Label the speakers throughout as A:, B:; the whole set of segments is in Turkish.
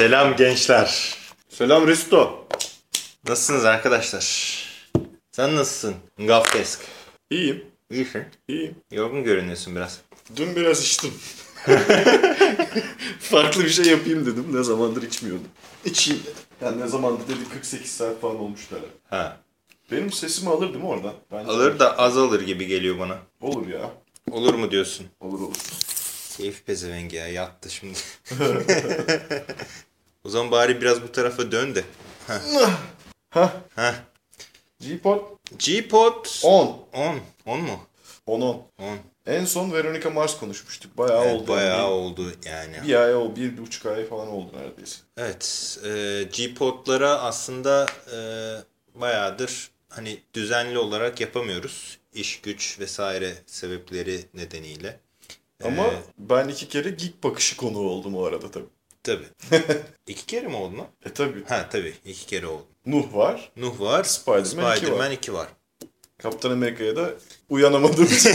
A: Selam gençler.
B: Selam Risto.
A: Nasılsınız arkadaşlar? Sen nasılsın? Gafkesk.
B: İyiyim.
A: İyisin.
B: İyiyim.
A: Yorgun görünüyorsun biraz.
B: Dün biraz içtim. Farklı bir şey yapayım dedim. Ne zamandır içmiyordum. İçeyim dedim. Yani ne zamandır dedim 48 saat falan olmuştu herhalde.
A: Ha.
B: Benim sesimi alır değil mi oradan? Bence
A: Alır da az alır gibi geliyor bana.
B: Olur ya.
A: Olur mu diyorsun?
B: Olur olur.
A: Keyif pezevengi ya yattı şimdi. o zaman bari biraz bu tarafa dön de.
B: Hah.
A: Heh.
B: G-Pod
A: G-Pod
B: 10.
A: 10. 10 mu?
B: 10 10.
A: 10.
B: En son Veronica Mars konuşmuştuk. Bayağı
A: Evet,
B: oldu.
A: bayağı
B: yani.
A: oldu yani.
B: Bir ay oldu. Bir buçuk ay falan oldu neredeyse.
A: Evet, e, G-Pod'lara aslında e, bayağıdır hani düzenli olarak yapamıyoruz. İş güç vesaire sebepleri nedeniyle.
B: Ama
A: Ee,
B: ben iki kere geek bakışı konuğu oldum o arada tabii.
A: Tabii. iki kere mi oldu lan?
B: E tabii.
A: Ha tabii iki kere oldu.
B: Nuh var.
A: Nuh var,
B: Spider-Man
A: Spider-Man
B: var.
A: 2 var.
B: Kaptan Amerika'ya da uyanamadığım için.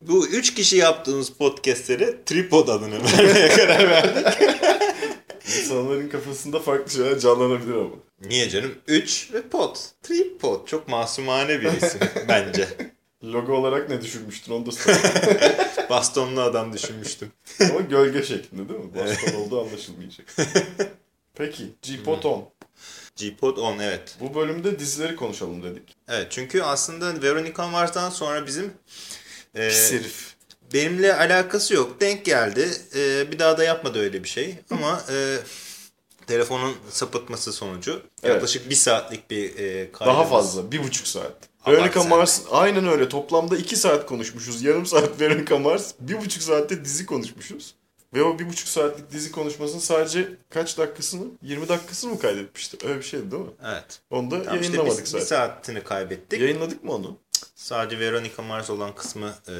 A: Bu üç kişi yaptığımız podcastlere tripod adını vermeye karar verdik.
B: İnsanların kafasında farklı şeyler canlanabilir ama.
A: Niye canım? 3 ve pod. Tripod. Çok masumane bir isim bence.
B: Logo olarak ne düşünmüştün onu da söyle.
A: Bastonlu adam düşünmüştüm.
B: ama gölge şeklinde değil mi? Baston olduğu anlaşılmayacak. Peki G-Pod 10.
A: G-Pod 10 evet.
B: Bu bölümde dizileri konuşalım dedik.
A: Evet çünkü aslında Veronica Mars'tan sonra bizim e,
B: Pis herif.
A: benimle alakası yok. Denk geldi. E, bir daha da yapmadı öyle bir şey. Ama e, telefonun sapıtması sonucu
B: Evet.
A: yaklaşık bir saatlik bir e, kaydımız.
B: Daha fazla. Bir buçuk saat. Veronica Mars aynen öyle. Toplamda iki saat konuşmuşuz. Yarım saat Veronica Mars. Bir buçuk saatte dizi konuşmuşuz. Ve o bir buçuk saatlik dizi konuşmasının sadece kaç dakikasını? 20 dakikasını mı kaydetmişti? Öyle bir şeydi değil mi?
A: Evet.
B: Onu da
A: Tamam işte
B: yayınlamadık
A: biz
B: zaten.
A: bir saatini kaybettik.
B: Yayınladık mı onu?
A: Sadece Veronica Mars olan kısmı e,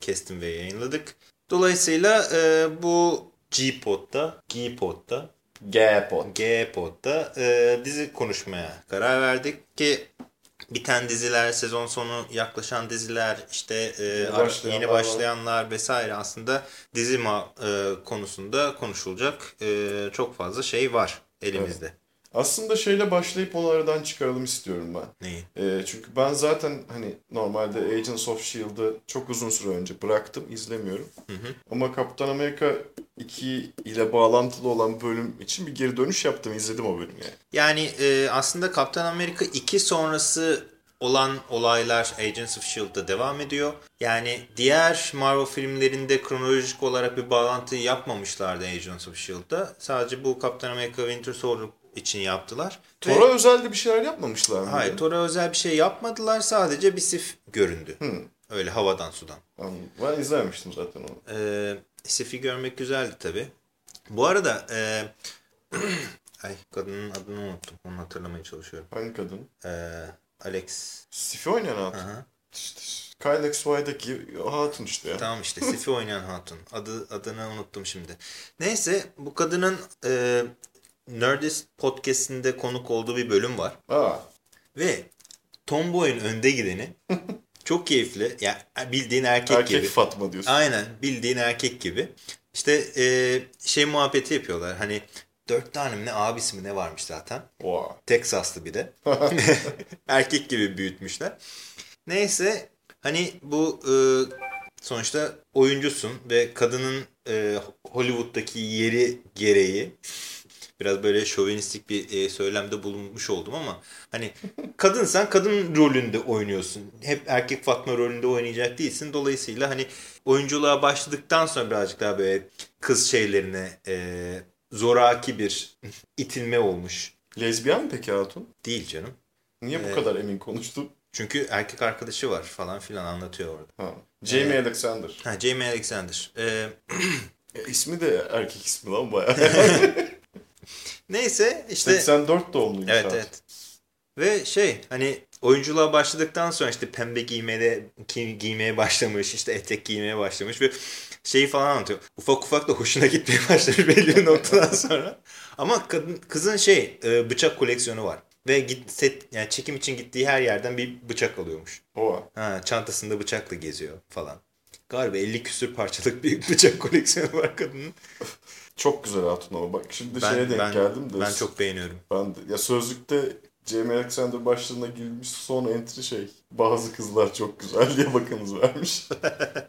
A: kestim ve yayınladık. Dolayısıyla e, bu G-Pod'da, G-Pod'da
B: G-Pod.
A: G-Pod'da e, dizi konuşmaya karar verdik ki biten diziler, sezon sonu yaklaşan diziler, işte e,
B: Yeni başlayanlar
A: yeni
B: var.
A: başlayanlar vesaire aslında dizi ma- e, konusunda konuşulacak e, çok fazla şey var elimizde.
B: Aslında şeyle başlayıp onu aradan çıkaralım istiyorum ben.
A: Neyi?
B: Ee, çünkü ben zaten hani normalde Agents of S.H.I.E.L.D'ı çok uzun süre önce bıraktım, izlemiyorum. Ama Kaptan Amerika 2 ile bağlantılı olan bölüm için bir geri dönüş yaptım, izledim o bölümü yani.
A: Yani e, aslında Kaptan Amerika 2 sonrası olan olaylar Agents of S.H.I.E.L.D'da devam ediyor. Yani diğer Marvel filmlerinde kronolojik olarak bir bağlantı yapmamışlardı Agents of S.H.I.E.L.D'da. Sadece bu Kaptan Amerika Winter Soldier için yaptılar. Ve-
B: Thor'a özel de bir şeyler yapmamışlar mı?
A: Hayır, Thor'a özel bir şey yapmadılar. Sadece bir sif göründü. Öyle havadan sudan.
B: Anladım. Ben izlememiştim zaten onu.
A: Ee, Sif'i görmek güzeldi tabi. Bu arada e, ay kadının adını unuttum. Onu hatırlamaya çalışıyorum.
B: Hangi kadın?
A: Ee, Alex.
B: Sif'i oynayan hatun.
A: Aha.
B: İşte Kyle XY'daki o hatun işte ya.
A: Tamam işte Sif'i oynayan hatun. Adı, adını unuttum şimdi. Neyse bu kadının e, Nerdist podcastinde konuk olduğu bir bölüm var.
B: Aa,
A: Ve Tomboy'un önde gideni çok keyifli. Ya bildiğin erkek,
B: erkek
A: gibi.
B: Fatma diyorsun.
A: Aynen bildiğin erkek gibi. İşte e, şey muhabbeti yapıyorlar. Hani dört tane mi ne abisi mi ne varmış zaten.
B: Oha.
A: Teksaslı bir de. erkek gibi büyütmüşler. Neyse hani bu e, sonuçta oyuncusun ve kadının e, Hollywood'daki yeri gereği biraz böyle şovinistik bir e, söylemde bulunmuş oldum ama hani kadınsan kadın rolünde oynuyorsun. Hep erkek Fatma rolünde oynayacak değilsin. Dolayısıyla hani oyunculuğa başladıktan sonra birazcık daha böyle kız şeylerine e, zoraki bir itilme olmuş.
B: Lezbiyen mi peki hatun?
A: Değil canım.
B: Niye bu
A: Evet.
B: kadar emin konuştun?
A: Çünkü erkek arkadaşı var falan filan anlatıyor orada.
B: Ha. Jamie Alexander.
A: Ha Jamie Alexander. Ee,
B: E, ismi de erkek ismi lan bayağı.
A: neyse işte
B: 84 doğumluymuş
A: evet
B: hatun.
A: evet. Ve şey hani oyunculuğa başladıktan sonra işte pembe giymeye, gi- giymeye başlamış işte etek giymeye başlamış ve şeyi falan anlatıyor. Ufak ufak da hoşuna gitmeye başlamış belli bir noktadan sonra. Ama kadın, kızın şey e, bıçak koleksiyonu var. Ve git, set, yani çekim için gittiği her yerden bir bıçak alıyormuş.
B: Oha.
A: Ha, çantasında bıçakla geziyor falan. Galiba 50 küsür parçalık bir bıçak koleksiyonu var kadının.
B: Çok güzel hatun ama bak şimdi
A: Ben,
B: şeye denk
A: ben,
B: geldim de.
A: ben çok beğeniyorum.
B: Ben de, ya sözlükte Jamie Alexander başlığına girmiş son entry şey. Bazı kızlar çok güzel diye bakınız vermiş.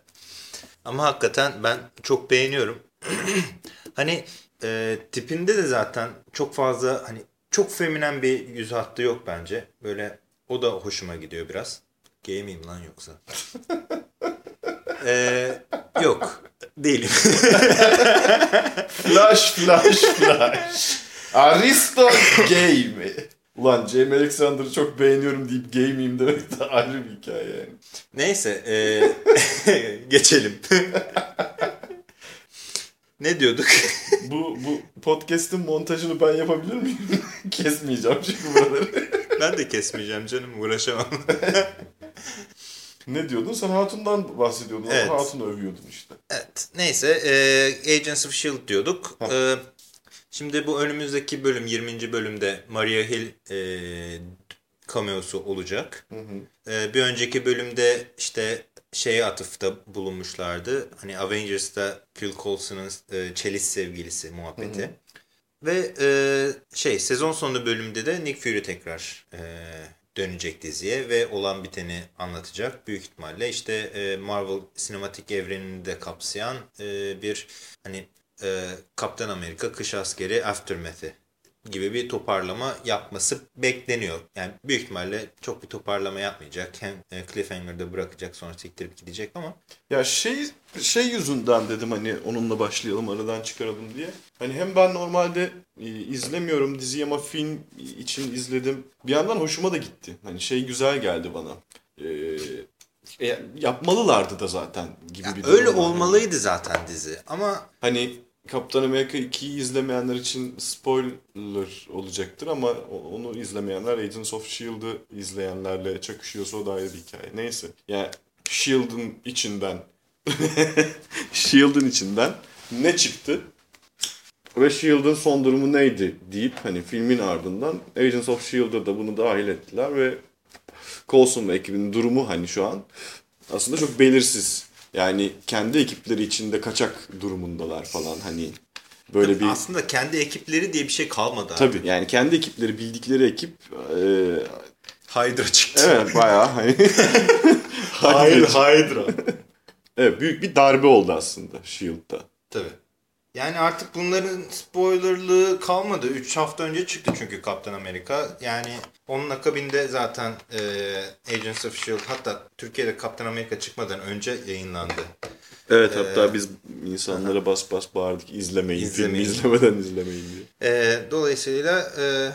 A: Ama hakikaten ben çok beğeniyorum. hani e, tipinde de zaten çok fazla hani çok feminen bir yüz hattı yok bence. Böyle o da hoşuma gidiyor biraz. Gay miyim lan yoksa? e, yok. Değilim.
B: flash flash flash. Aristo gay mi? Ulan Jamie Alexander'ı çok beğeniyorum deyip gay miyim demek de ayrı bir hikaye yani.
A: Neyse. E, geçelim. ne diyorduk?
B: Bu, bu podcast'in montajını ben yapabilir miyim? Kesmeyeceğim çünkü buraları.
A: ben de kesmeyeceğim canım. Uğraşamam.
B: ne diyordun? Sen Hatun'dan bahsediyordun.
A: Evet.
B: Hatun'u övüyordun işte.
A: Evet. Neyse. E, Agents of S.H.I.E.L.D. diyorduk. E, şimdi bu önümüzdeki bölüm 20. bölümde Maria Hill e, cameo'su olacak.
B: Hı hı.
A: E, bir önceki bölümde işte şeye atıfta bulunmuşlardı. Hani Avengers'ta Phil Coulson'ın e, çelis sevgilisi muhabbeti.
B: Hı hı.
A: Ve e, şey sezon sonu bölümde de Nick Fury tekrar e, dönecek diziye ve olan biteni anlatacak. Büyük ihtimalle işte e, Marvel sinematik evrenini de kapsayan e, bir hani e, Kaptan Amerika Kış Askeri Aftermath'i gibi bir toparlama yapması bekleniyor. Yani büyük ihtimalle çok bir toparlama yapmayacak. Hem e, Cliffhanger'da bırakacak sonra siktirip gidecek ama
B: Ya şey şey yüzünden dedim hani onunla başlayalım aradan çıkaralım diye. Hani hem ben normalde e, izlemiyorum diziyi ama film için izledim. Bir yandan hoşuma da gitti. Hani şey güzel geldi bana. Ee, e, yapmalılardı da zaten gibi
A: ya
B: bir
A: öyle olmalıydı zaten dizi. Ama
B: Hani Kaptan Amerika 2'yi izlemeyenler için spoiler olacaktır ama onu izlemeyenler Agents of S.H.I.E.L.D'ı izleyenlerle çakışıyorsa o da ayrı bir hikaye. Neyse. Yani S.H.I.E.L.D'ın içinden S.H.I.E.L.D'ın içinden ne çıktı? Ve S.H.I.E.L.D'ın son durumu neydi deyip hani filmin ardından Agents of S.H.I.E.L'da da bunu dahil ettiler ve Coulson ve ekibinin durumu hani şu an aslında çok belirsiz. Yani kendi ekipleri içinde kaçak durumundalar falan hani böyle bir
A: aslında kendi ekipleri diye bir şey kalmadı.
B: tabii yani kendi ekipleri bildikleri ekip e,
A: Hydra çıktı.
B: evet bayağı hani
A: Hayır Hydra.
B: evet büyük bir darbe oldu aslında Shield'da.
A: Tabii. Yani artık bunların spoilerlığı kalmadı. 3 hafta önce çıktı çünkü Kaptan Amerika. Yani onun akabinde zaten e, Agents of S.H.I.E.L.D. hatta Türkiye'de Kaptan Amerika çıkmadan önce yayınlandı.
B: Evet hatta biz insanlara bas bas bağırdık izlemeyin,
A: İzlemeyin.
B: filmi izlemeden izlemeyin diye.
A: E, dolayısıyla e,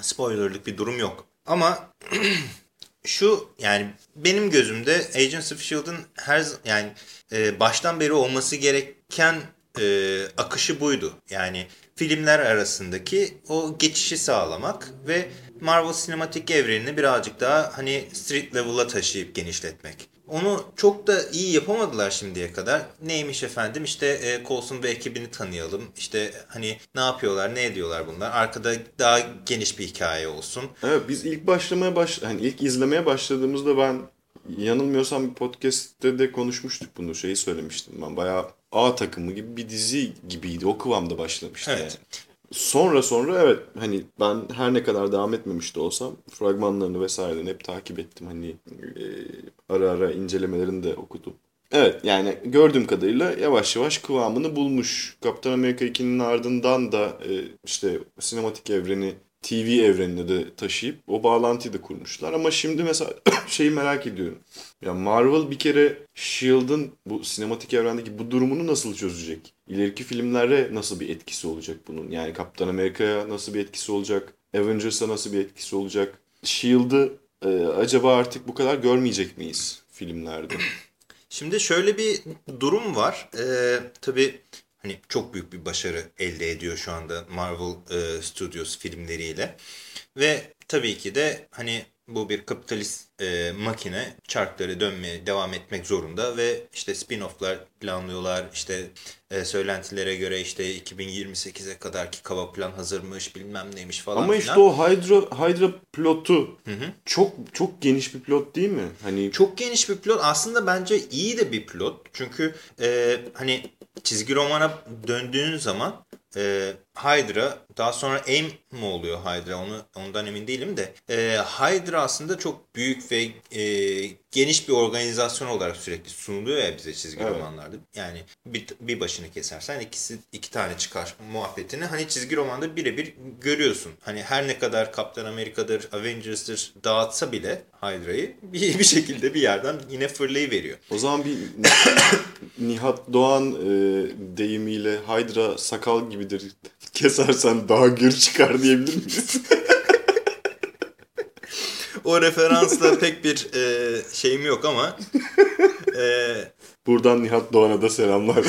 A: spoilerlık bir durum yok. Ama şu yani benim gözümde Agents of S.H.I.E.L.D'ın her yani e, baştan beri olması gereken e, akışı buydu. Yani filmler arasındaki o geçişi sağlamak ve Marvel sinematik evrenini birazcık daha hani street level'a taşıyıp genişletmek. Onu çok da iyi yapamadılar şimdiye kadar. Neymiş efendim işte e, Coulson ve ekibini tanıyalım. İşte hani ne yapıyorlar ne ediyorlar bunlar. Arkada daha geniş bir hikaye olsun.
B: Evet biz ilk başlamaya baş hani ilk izlemeye başladığımızda ben yanılmıyorsam bir podcast'te de konuşmuştuk bunu şeyi söylemiştim ben bayağı A takımı gibi bir dizi gibiydi o kıvamda başlamıştı
A: Evet.
B: yani. Sonra sonra evet hani ben her ne kadar devam etmemiş de olsam fragmanlarını vesairelerini hep takip ettim hani e, ara ara incelemelerini de okudum. Evet yani gördüğüm kadarıyla yavaş yavaş kıvamını bulmuş. Kaptan Amerika 2'nin ardından da e, işte sinematik evreni TV evrenine de taşıyıp o bağlantıyı da kurmuşlar. Ama şimdi mesela şeyi merak ediyorum. Ya Marvel bir kere S.H.I.E.L.D'ın bu sinematik evrendeki bu durumunu nasıl çözecek? İleriki filmlere nasıl bir etkisi olacak bunun? Yani Kaptan Amerika'ya nasıl bir etkisi olacak? Avengers'a nasıl bir etkisi olacak? S.H.I.E.L.D'ı e, acaba artık bu kadar görmeyecek miyiz filmlerde?
A: Şimdi şöyle bir durum var. Ee, tabii hani çok büyük bir başarı elde ediyor şu anda Marvel e, Studios filmleriyle. Ve tabii ki de hani bu bir kapitalist e, makine çarkları dönmeye devam etmek zorunda ve işte spin-off'lar planlıyorlar. İşte e, söylentilere göre işte 2028'e kadar ki kava plan hazırmış bilmem neymiş falan
B: Ama işte o Hydra, Hydra pilotu çok çok geniş bir pilot değil mi? Hani
A: Çok geniş bir pilot. Aslında bence iyi de bir pilot. Çünkü e, hani çizgi romana döndüğün zaman e, Hydra daha sonra AIM mi oluyor Hydra onu ondan emin değilim de e, Hydra aslında çok büyük ve e, geniş bir organizasyon olarak sürekli sunuluyor ya bize çizgi
B: Evet.
A: romanlarda. Yani bir, bir başını kesersen ikisi iki tane çıkar muhabbetini hani çizgi romanda birebir görüyorsun. Hani her ne kadar Kaptan Amerika'dır, Avengers'dır dağıtsa bile Hydra'yı bir, bir şekilde bir yerden yine fırlayıveriyor.
B: o zaman bir Nihat Doğan e, deyimiyle Hydra sakal gibidir. Kesersen daha gür çıkar diyebilir miyiz?
A: O referansla pek bir e, şeyim yok ama e,
B: Buradan Nihat Doğan'a da selamlar.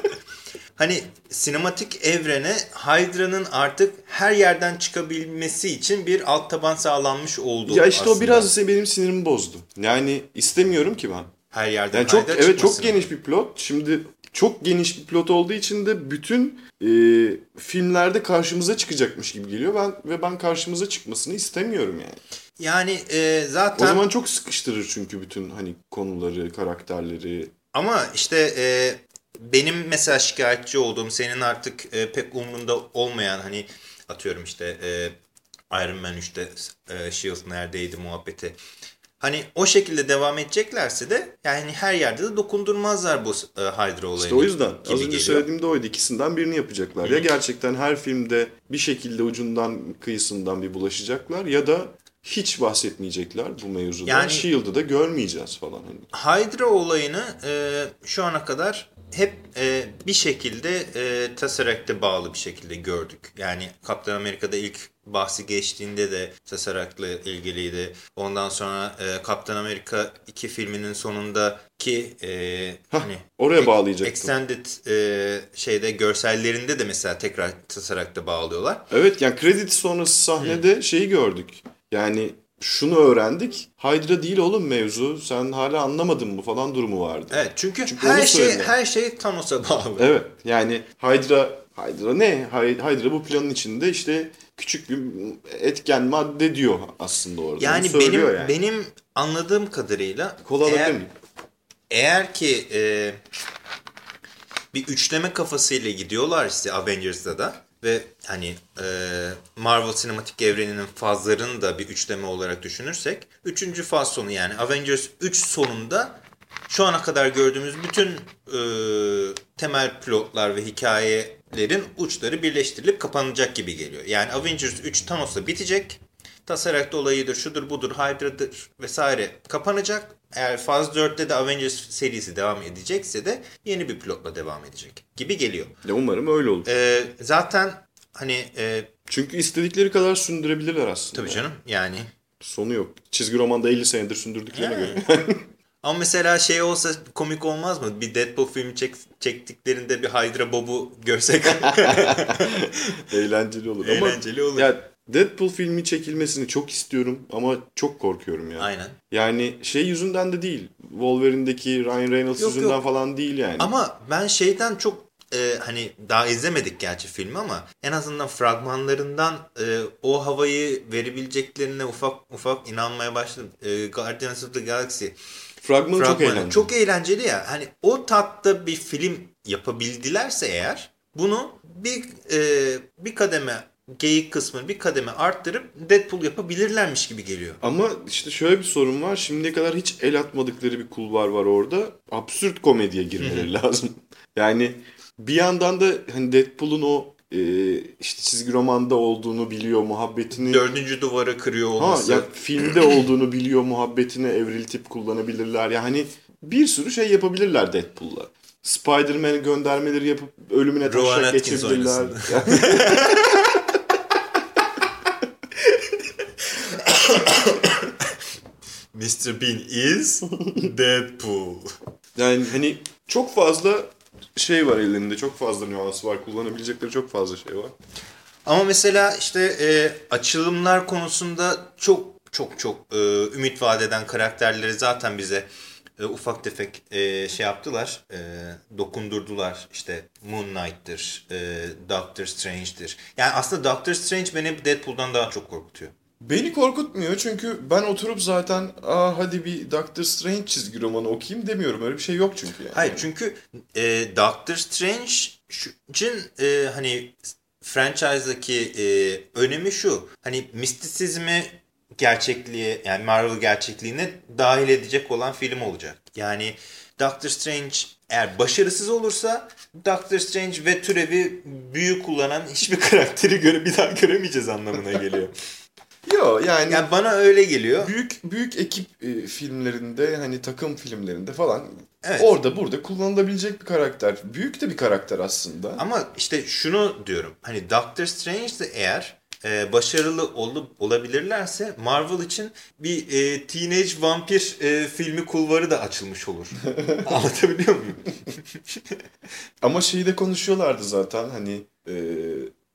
A: hani sinematik evrene Hydra'nın artık her yerden çıkabilmesi için bir alt taban sağlanmış oldu
B: ya işte
A: aslında.
B: o biraz benim sinirimi bozdu. Yani istemiyorum ki ben.
A: Her yerden
B: Yani çok evet çok geniş bir pilot. Şimdi çok geniş bir pilot olduğu için de bütün e, filmlerde karşımıza çıkacakmış gibi geliyor. Ben ve ben karşımıza çıkmasını istemiyorum yani.
A: Yani e, zaten
B: O zaman çok sıkıştırır çünkü bütün hani konuları, karakterleri.
A: Ama işte e, benim mesela şikayetçi olduğum senin artık e, pek umrunda olmayan hani atıyorum işte e, Iron Man 3'te e, Shield neredeydi muhabbeti. Hani o şekilde devam edeceklerse de yani her yerde de dokundurmazlar bu e, Hydra olayını.
B: İşte o yüzden az önce
A: geliyor.
B: söylediğim de oydu. İkisinden birini yapacaklar. Ya gerçekten her filmde bir şekilde ucundan kıyısından bir bulaşacaklar ya da hiç bahsetmeyecekler bu mevzudan.
A: Yani-
B: Shield'ı da görmeyeceğiz falan. Hani.
A: Hydra olayını e, şu ana kadar hep e, bir şekilde e, Tesseract'e bağlı bir şekilde gördük. Yani Kaptan Amerika'da ilk bahsi geçtiğinde de Tesseract'la ilgiliydi. Ondan sonra e, Kaptan Amerika 2 filminin sonundaki e, hani
B: Oraya bağlayacaktım.
A: extended e, şeyde görsellerinde de mesela tekrar Tesseract'e bağlıyorlar.
B: Evet yani kredi sonrası sahnede şeyi gördük. Yani şunu öğrendik. Hydra değil oğlum mevzu. Sen hala anlamadın mı falan durumu vardı.
A: Evet çünkü,
B: Çünkü
A: her şey her şey Thanos'a bağlı.
B: Evet yani Hydra Hydra ne? Hy- Hydra bu planın içinde işte küçük bir etken madde diyor aslında orada.
A: Yani benim
B: yani.
A: benim anladığım kadarıyla
B: Kola
A: eğer, eğer ki e, bir üçleme kafasıyla gidiyorlar işte Avengers'da da ve hani e, Marvel sinematik evreninin fazlarını da bir üçleme olarak düşünürsek üçüncü faz sonu yani Avengers 3 sonunda şu ana kadar gördüğümüz bütün e, temel plotlar ve hikayelerin uçları birleştirilip kapanacak gibi geliyor. Yani Avengers 3 Thanos'la bitecek. Tesseract olayıdır, şudur budur, Hydra'dır vesaire kapanacak. Eğer faz 4'te de Avengers serisi devam edecekse de yeni bir pilotla devam edecek gibi geliyor.
B: Ya umarım öyle olur.
A: Ee, zaten hani e,
B: Çünkü istedikleri kadar sündürebilirler aslında.
A: tabii canım yani
B: Sonu yok. Çizgi romanda 50 senedir sündürdüklerine göre.
A: ama mesela şey olsa komik olmaz mı? Bir Deadpool filmi çek, çektiklerinde bir Hydra Bob'u görsek
B: Eğlenceli olur.
A: eğlenceli
B: ama
A: olur.
B: Ya Deadpool filmi çekilmesini çok istiyorum ama çok korkuyorum ya.
A: Aynen.
B: Yani şey yüzünden de değil. Wolverine'deki Ryan Reynolds
A: Yok,
B: yüzünden
A: yok.
B: falan değil yani.
A: Ama ben şeyden çok e, hani daha izlemedik gerçi filmi ama en azından fragmanlarından e, o havayı verebileceklerine ufak ufak inanmaya başladım. E, Guardians of the Galaxy
B: Fragmanı çok
A: fragmanı
B: eğlenceli.
A: çok eğlenceli ya. Hani o tatta bir film yapabildilerse eğer bunu bir e, bir kademe geyik kısmını bir kademe arttırıp Deadpool yapabilirlermiş gibi geliyor.
B: Ama işte şöyle bir sorun var. Şimdiye kadar hiç el atmadıkları bir kulvar var orada. Absürt komediye girmeleri lazım. Yani bir yandan da hani Deadpool'un o e, işte çizgi romanda olduğunu biliyor muhabbetini.
A: Dördüncü duvarı kırıyor
B: Ha
A: olması.
B: ya filmde olduğunu biliyor muhabbetini evriltip kullanabilirler. Yani bir sürü şey yapabilirler Deadpool'la. Spider-Man'e göndermeleri yapıp ölümüne taşak geçebilirler.
A: Mr. Bean is Deadpool.
B: Yani hani çok fazla şey var ellerinde. Çok fazla nüans var. Kullanabilecekleri çok fazla şey var.
A: Ama mesela işte e, açılımlar konusunda çok çok çok e, ümit vadeden karakterleri zaten bize e, ufak tefek e, şey yaptılar, e, dokundurdular. İşte Moon Knight'tır, e, Doctor Strange'dir. Yani aslında Doctor Strange beni Deadpool'dan daha çok korkutuyor.
B: Beni korkutmuyor çünkü ben oturup zaten Aa, hadi bir Doctor Strange çizgi romanı okuyayım demiyorum. Öyle bir şey yok çünkü yani.
A: Hayır çünkü e, Doctor Strange'in e, hani franchise'daki e, önemi şu. Hani mistisizmi gerçekliğe yani Marvel gerçekliğine dahil edecek olan film olacak. Yani Doctor Strange eğer başarısız olursa Doctor Strange ve türevi büyü kullanan hiçbir karakteri göre bir daha göremeyeceğiz anlamına geliyor.
B: Yok yani,
A: Yani bana öyle geliyor.
B: büyük büyük ekip e, filmlerinde hani takım filmlerinde falan
A: Evet.
B: orada burada kullanılabilecek bir karakter. Büyük de bir karakter aslında.
A: Ama işte şunu diyorum. Hani Doctor Strange de eğer e, başarılı olup olabilirlerse Marvel için bir e, Teenage Vampir e, filmi kulvarı da açılmış olur. Anlatabiliyor muyum?
B: Ama şeyi de konuşuyorlardı zaten hani e,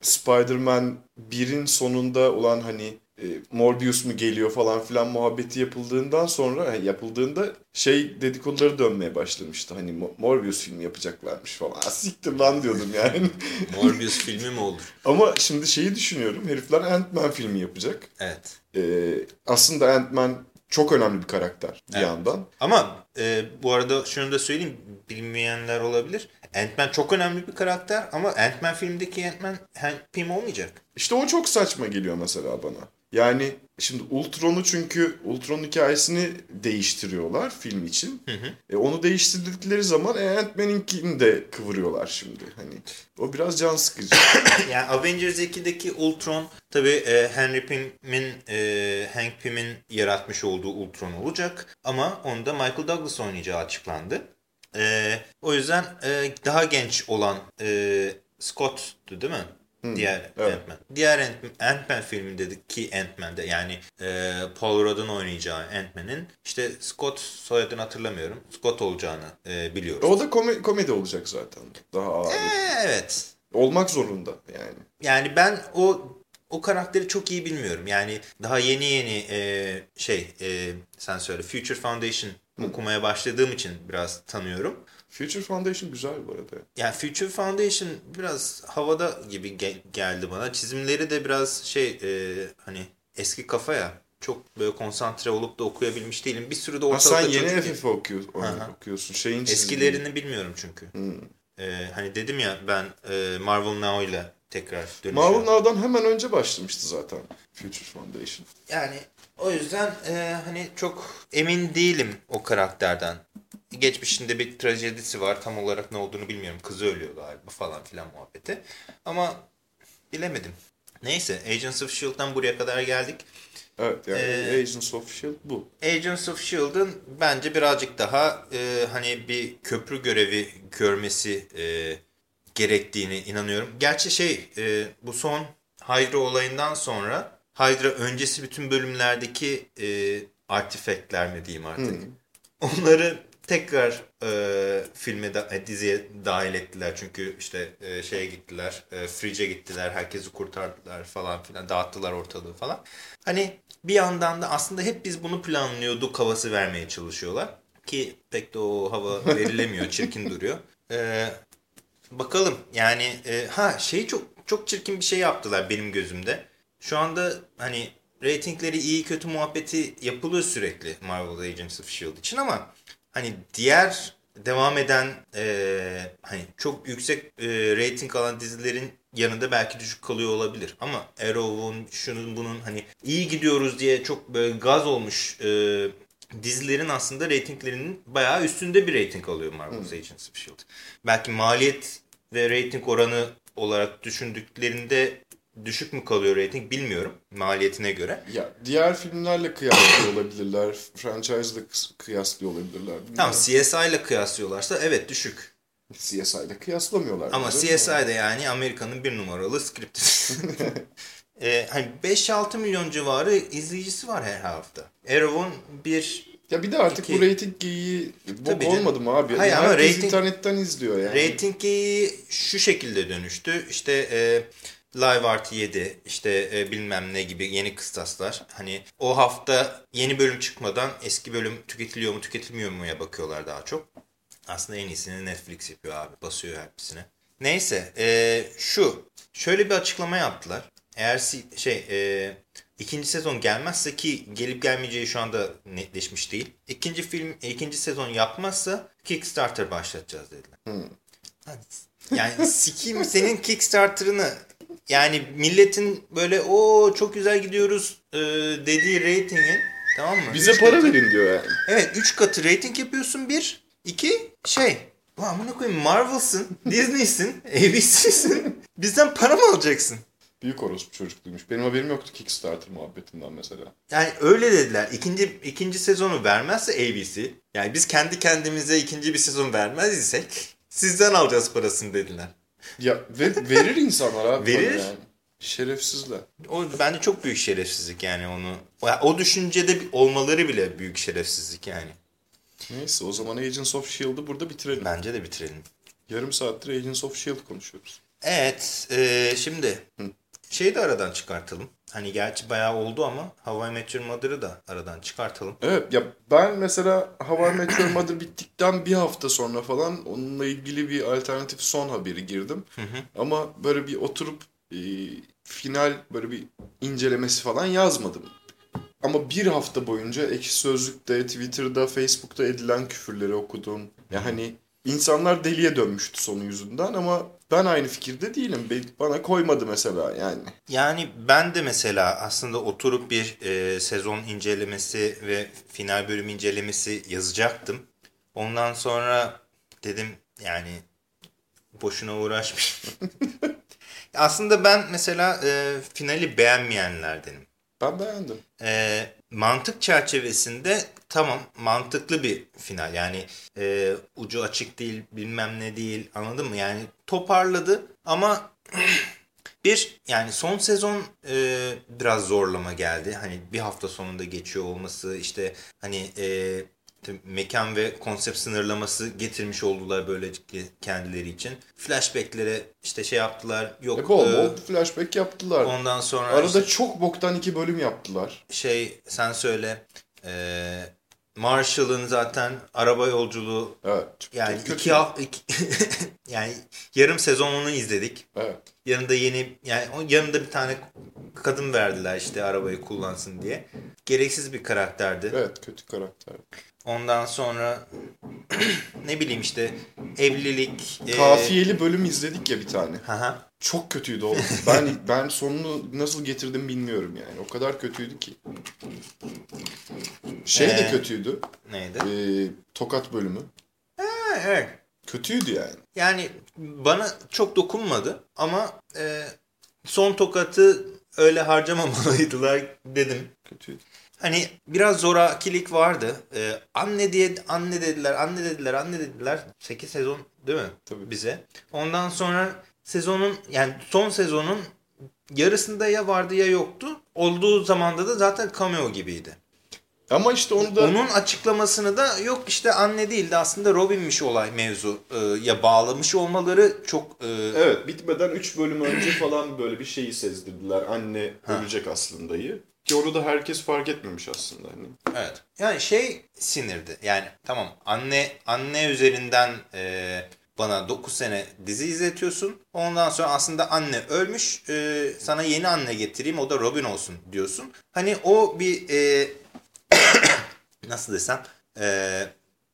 B: Spider-Man 1'in sonunda olan hani e, Morbius mu geliyor falan filan muhabbeti yapıldığından sonra hani yapıldığında şey dedikoduları dönmeye başlamıştı. Hani Mo- Morbius filmi yapacaklarmış falan. Siktir lan diyordum yani.
A: Morbius filmi mi olur?
B: Ama şimdi şeyi düşünüyorum. Herifler Ant-Man filmi yapacak.
A: Evet.
B: E, aslında Ant-Man çok önemli bir karakter bir
A: Evet.
B: yandan.
A: Ama e, bu arada şunu da söyleyeyim. Bilmeyenler olabilir. Ant-Man çok önemli bir karakter ama Ant-Man filmdeki Ant-Man Hank Pym olmayacak.
B: İşte o çok saçma geliyor mesela bana. Yani şimdi Ultron'u çünkü Ultron hikayesini değiştiriyorlar film için. E, onu değiştirdikleri zaman e, Ant-Man'inkini de kıvırıyorlar şimdi. Hani o biraz can sıkıcı.
A: Yani Avengers 2'deki Ultron tabii e, Henry Pym'in, e, Hank Pym'in yaratmış olduğu Ultron olacak. Ama onu da Michael Douglas oynayacağı açıklandı. E, o yüzden e, daha genç olan e, Scott'tu değil mi? Diğer
B: evet.
A: Ant-Man. Diğer Ant- Ant-Man filmindeki Ant-Man'de yani e, Paul Rudd'ın oynayacağı Ant-Man'in işte Scott soyadını hatırlamıyorum. Scott olacağını e, biliyoruz.
B: o da komi- komedi olacak zaten. Daha ağır.
A: E, evet.
B: Olmak zorunda yani.
A: Yani ben o o karakteri çok iyi bilmiyorum. Yani daha yeni yeni e, şey e, sen söyle Future Foundation okumaya başladığım için biraz tanıyorum.
B: Future Foundation güzel bu arada.
A: Yani Future Foundation biraz havada gibi ge- geldi bana. Çizimleri de biraz şey e, hani eski kafaya çok böyle konsantre olup da okuyabilmiş değilim. Bir sürü de
B: Ha,
A: ortalıkta
B: sen yeni
A: çocuk-
B: FF okuyor, okuyorsun. Şeyin çizimini-
A: Eskilerini bilmiyorum çünkü. E, hani dedim ya ben e, Marvel Now ile tekrar dönüşüyorum.
B: Marvel Now'dan hemen önce başlamıştı zaten Future Foundation.
A: Yani o yüzden e, hani çok emin değilim o karakterden. Geçmişinde bir trajedisi var. Tam olarak ne olduğunu bilmiyorum. Kızı ölüyor galiba falan filan muhabbeti. Ama bilemedim. Neyse Agents of S.H.I.E.L.D'dan buraya kadar geldik.
B: Evet yani
A: Ee,
B: Agents of S.H.I.E.L.D. bu.
A: Agents of S.H.I.E.L.D'ın bence birazcık daha e, hani bir köprü görevi görmesi e, gerektiğini inanıyorum. Gerçi şey e, bu son Hydra olayından sonra Hydra öncesi bütün bölümlerdeki e, artifactler mi diyeyim artık. Onları tekrar e, filme da, e, diziye dahil ettiler. Çünkü işte e, şeye gittiler, e, Fridge'e gittiler, herkesi kurtardılar falan filan, dağıttılar ortalığı falan. Hani bir yandan da aslında hep biz bunu planlıyorduk havası vermeye çalışıyorlar. Ki pek de o hava verilemiyor, çirkin duruyor. E, bakalım yani e, ha şey çok çok çirkin bir şey yaptılar benim gözümde. Şu anda hani reytingleri iyi kötü muhabbeti yapılıyor sürekli Marvel Agents of S.H.I.E.L.D. için ama hani diğer devam eden e, hani çok yüksek e, reyting alan dizilerin yanında belki düşük kalıyor olabilir. Ama Arrow'un şunun bunun hani iyi gidiyoruz diye çok böyle gaz olmuş e, dizilerin aslında reytinglerinin bayağı üstünde bir reyting alıyor Marvel's Agents of S.H.I.E.L.D. Belki maliyet ve reyting oranı olarak düşündüklerinde düşük mü kalıyor reyting bilmiyorum maliyetine göre.
B: Ya diğer filmlerle kıyaslıyor olabilirler. Franchise'la kıs- kıyaslıyor olabilirler.
A: Tamam CSI ile kıyaslıyorlarsa evet düşük.
B: CSI'da kıyaslamıyorlar.
A: Ama
B: değil mi?
A: CSI de yani Amerika'nın bir numaralı script. e, hani 5-6 milyon civarı izleyicisi var her hafta. Arrow'un bir
B: Ya bir de artık
A: İki.
B: bu reyting geyiği
A: canım.
B: olmadı mı abi?
A: Hayır ama
B: Herkes
A: reyting-
B: internetten izliyor yani.
A: Rating geyiği şu şekilde dönüştü. İşte e, Live Artı 7, işte e, bilmem ne gibi yeni kıstaslar. Hani o hafta yeni bölüm çıkmadan eski bölüm tüketiliyor mu tüketilmiyor mu'ya bakıyorlar daha çok. Aslında en iyisini Netflix yapıyor abi. Basıyor hepsine. Neyse e, şu. Şöyle bir açıklama yaptılar. Eğer şey e, ikinci sezon gelmezse ki gelip gelmeyeceği şu anda netleşmiş değil. İkinci film ikinci sezon yapmazsa Kickstarter başlatacağız dediler. Yani sikeyim senin Kickstarter'ını. Yani milletin böyle o çok güzel gidiyoruz e, dediği reytingin tamam mı?
B: Bize
A: Üç
B: para
A: katı-
B: verin diyor yani.
A: Evet 3 katı rating yapıyorsun bir. iki şey. Ulan amına koyayım Marvel'sın, Disney'sin, ABC'sin. Bizden para mı alacaksın?
B: Büyük orospu çocukluymuş. Benim haberim yoktu Kickstarter muhabbetinden mesela.
A: Yani öyle dediler. İkinci, ikinci sezonu vermezse ABC. Yani biz kendi kendimize ikinci bir sezon vermez isek sizden alacağız parasını dediler.
B: Ya ve verir insanlar abi.
A: Verir.
B: Yani. Şerefsizler.
A: O bence çok büyük şerefsizlik yani onu. O- düşüncede olmaları bile büyük şerefsizlik yani.
B: Neyse o zaman Agents of S.H.I.E.L.'ı burada bitirelim.
A: Bence de bitirelim.
B: Yarım saattir Agents of S.H.I.E.L.D. konuşuyoruz.
A: Evet, e, şimdi şeyi de aradan çıkartalım. Hani gerçi bayağı oldu ama Hawaii Meteor Mother'ı da aradan çıkartalım.
B: Evet ya ben mesela How I Met Your Mother bittikten bir hafta sonra falan onunla ilgili bir alternatif son haberi girdim. Ama böyle bir oturup e, final böyle bir incelemesi falan yazmadım. Ama bir hafta boyunca Ekşi Sözlük'te, Twitter'da, Facebook'ta edilen küfürleri okudum. Ya hani insanlar deliye dönmüştü sonu yüzünden ama ben aynı fikirde değilim. Bana koymadı mesela yani.
A: Yani ben de mesela aslında oturup bir e, sezon incelemesi ve final bölüm incelemesi yazacaktım. Ondan sonra dedim yani boşuna uğraşmayayım. aslında ben mesela e, finali beğenmeyenlerdenim.
B: Ben beğendim.
A: e, mantık çerçevesinde tamam mantıklı bir final. Yani e, ucu açık değil bilmem ne değil anladın mı? Yani toparladı ama bir yani son sezon e, biraz zorlama geldi. Hani bir hafta sonunda geçiyor olması işte hani e, mekan ve konsept sınırlaması getirmiş oldular böylelikle kendileri için. Flashbacklere işte şey yaptılar. Yok.
B: E, bol
A: e,
B: bol flashback yaptılar.
A: ondan sonra
B: Arada
A: işte-
B: çok boktan iki bölüm yaptılar.
A: şey sen söyle e, Marshall'ın zaten araba yolculuğu
B: Evet.
A: yani
B: kötü.
A: iki, iki yani yarım sezon onu izledik.
B: Evet.
A: Yanında yeni yani yanında bir tane kadın verdiler işte arabayı kullansın diye. Gereksiz bir karakterdi.
B: Evet kötü karakter.
A: Ondan sonra ne bileyim işte evlilik e,
B: Kafiyeli bölüm izledik ya bir tane.
A: haha.
B: Çok kötüydü oğlum. Ben ben sonunu nasıl getirdim bilmiyorum yani. O kadar kötüydü ki. Şey de
A: Ee?
B: kötüydü.
A: neydi?
B: Ee, tokat bölümü.
A: Ha, evet.
B: Kötüydü yani.
A: Yani bana çok dokunmadı ama e, son tokatı öyle harcamamalıydılar dedim.
B: Kötüydü.
A: Hani biraz zorakilik vardı. E, anne diye anne dediler, anne dediler, anne dediler. 8 sezon değil mi?
B: Tabii.
A: Bize. Ondan sonra sezonun yani son sezonun yarısında ya vardı ya yoktu. Olduğu zamanda da zaten cameo gibiydi.
B: Ama işte onu da
A: Onun açıklamasını da yok işte anne değildi aslında Robin'miş olay mevzu e, ya bağlamış olmaları çok e,
B: Evet bitmeden 3 bölüm önce falan böyle bir şeyi sezdirdiler. Anne ölecek aslındayı. Ki onu da herkes fark etmemiş aslında. Hani.
A: Evet. Yani şey sinirdi. Yani tamam anne anne üzerinden e, bana 9 sene dizi izletiyorsun. Ondan sonra aslında anne ölmüş. e, sana yeni anne getireyim o da Robin olsun diyorsun. Hani o bir e, nasıl desem e,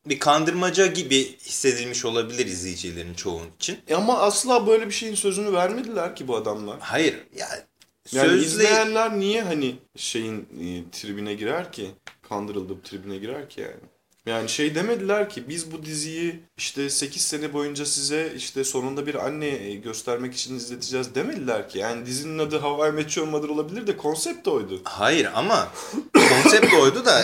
A: bir kandırmaca gibi hissedilmiş olabilir izleyicilerin çoğun için.
B: E ama asla böyle bir şeyin sözünü vermediler ki bu adamlar.
A: Hayır. Yani,
B: Yani
A: sözle
B: izleyenler niye hani şeyin e, tribine girer ki? Kandırıldı tribine girer ki yani. Yani şey demediler ki biz bu diziyi işte 8 sene boyunca size işte sonunda bir anne e, göstermek için izleteceğiz demediler ki. Yani dizinin adı How I Met Your Mother olabilir de konsept oydu.
A: Hayır ama konsept oydu da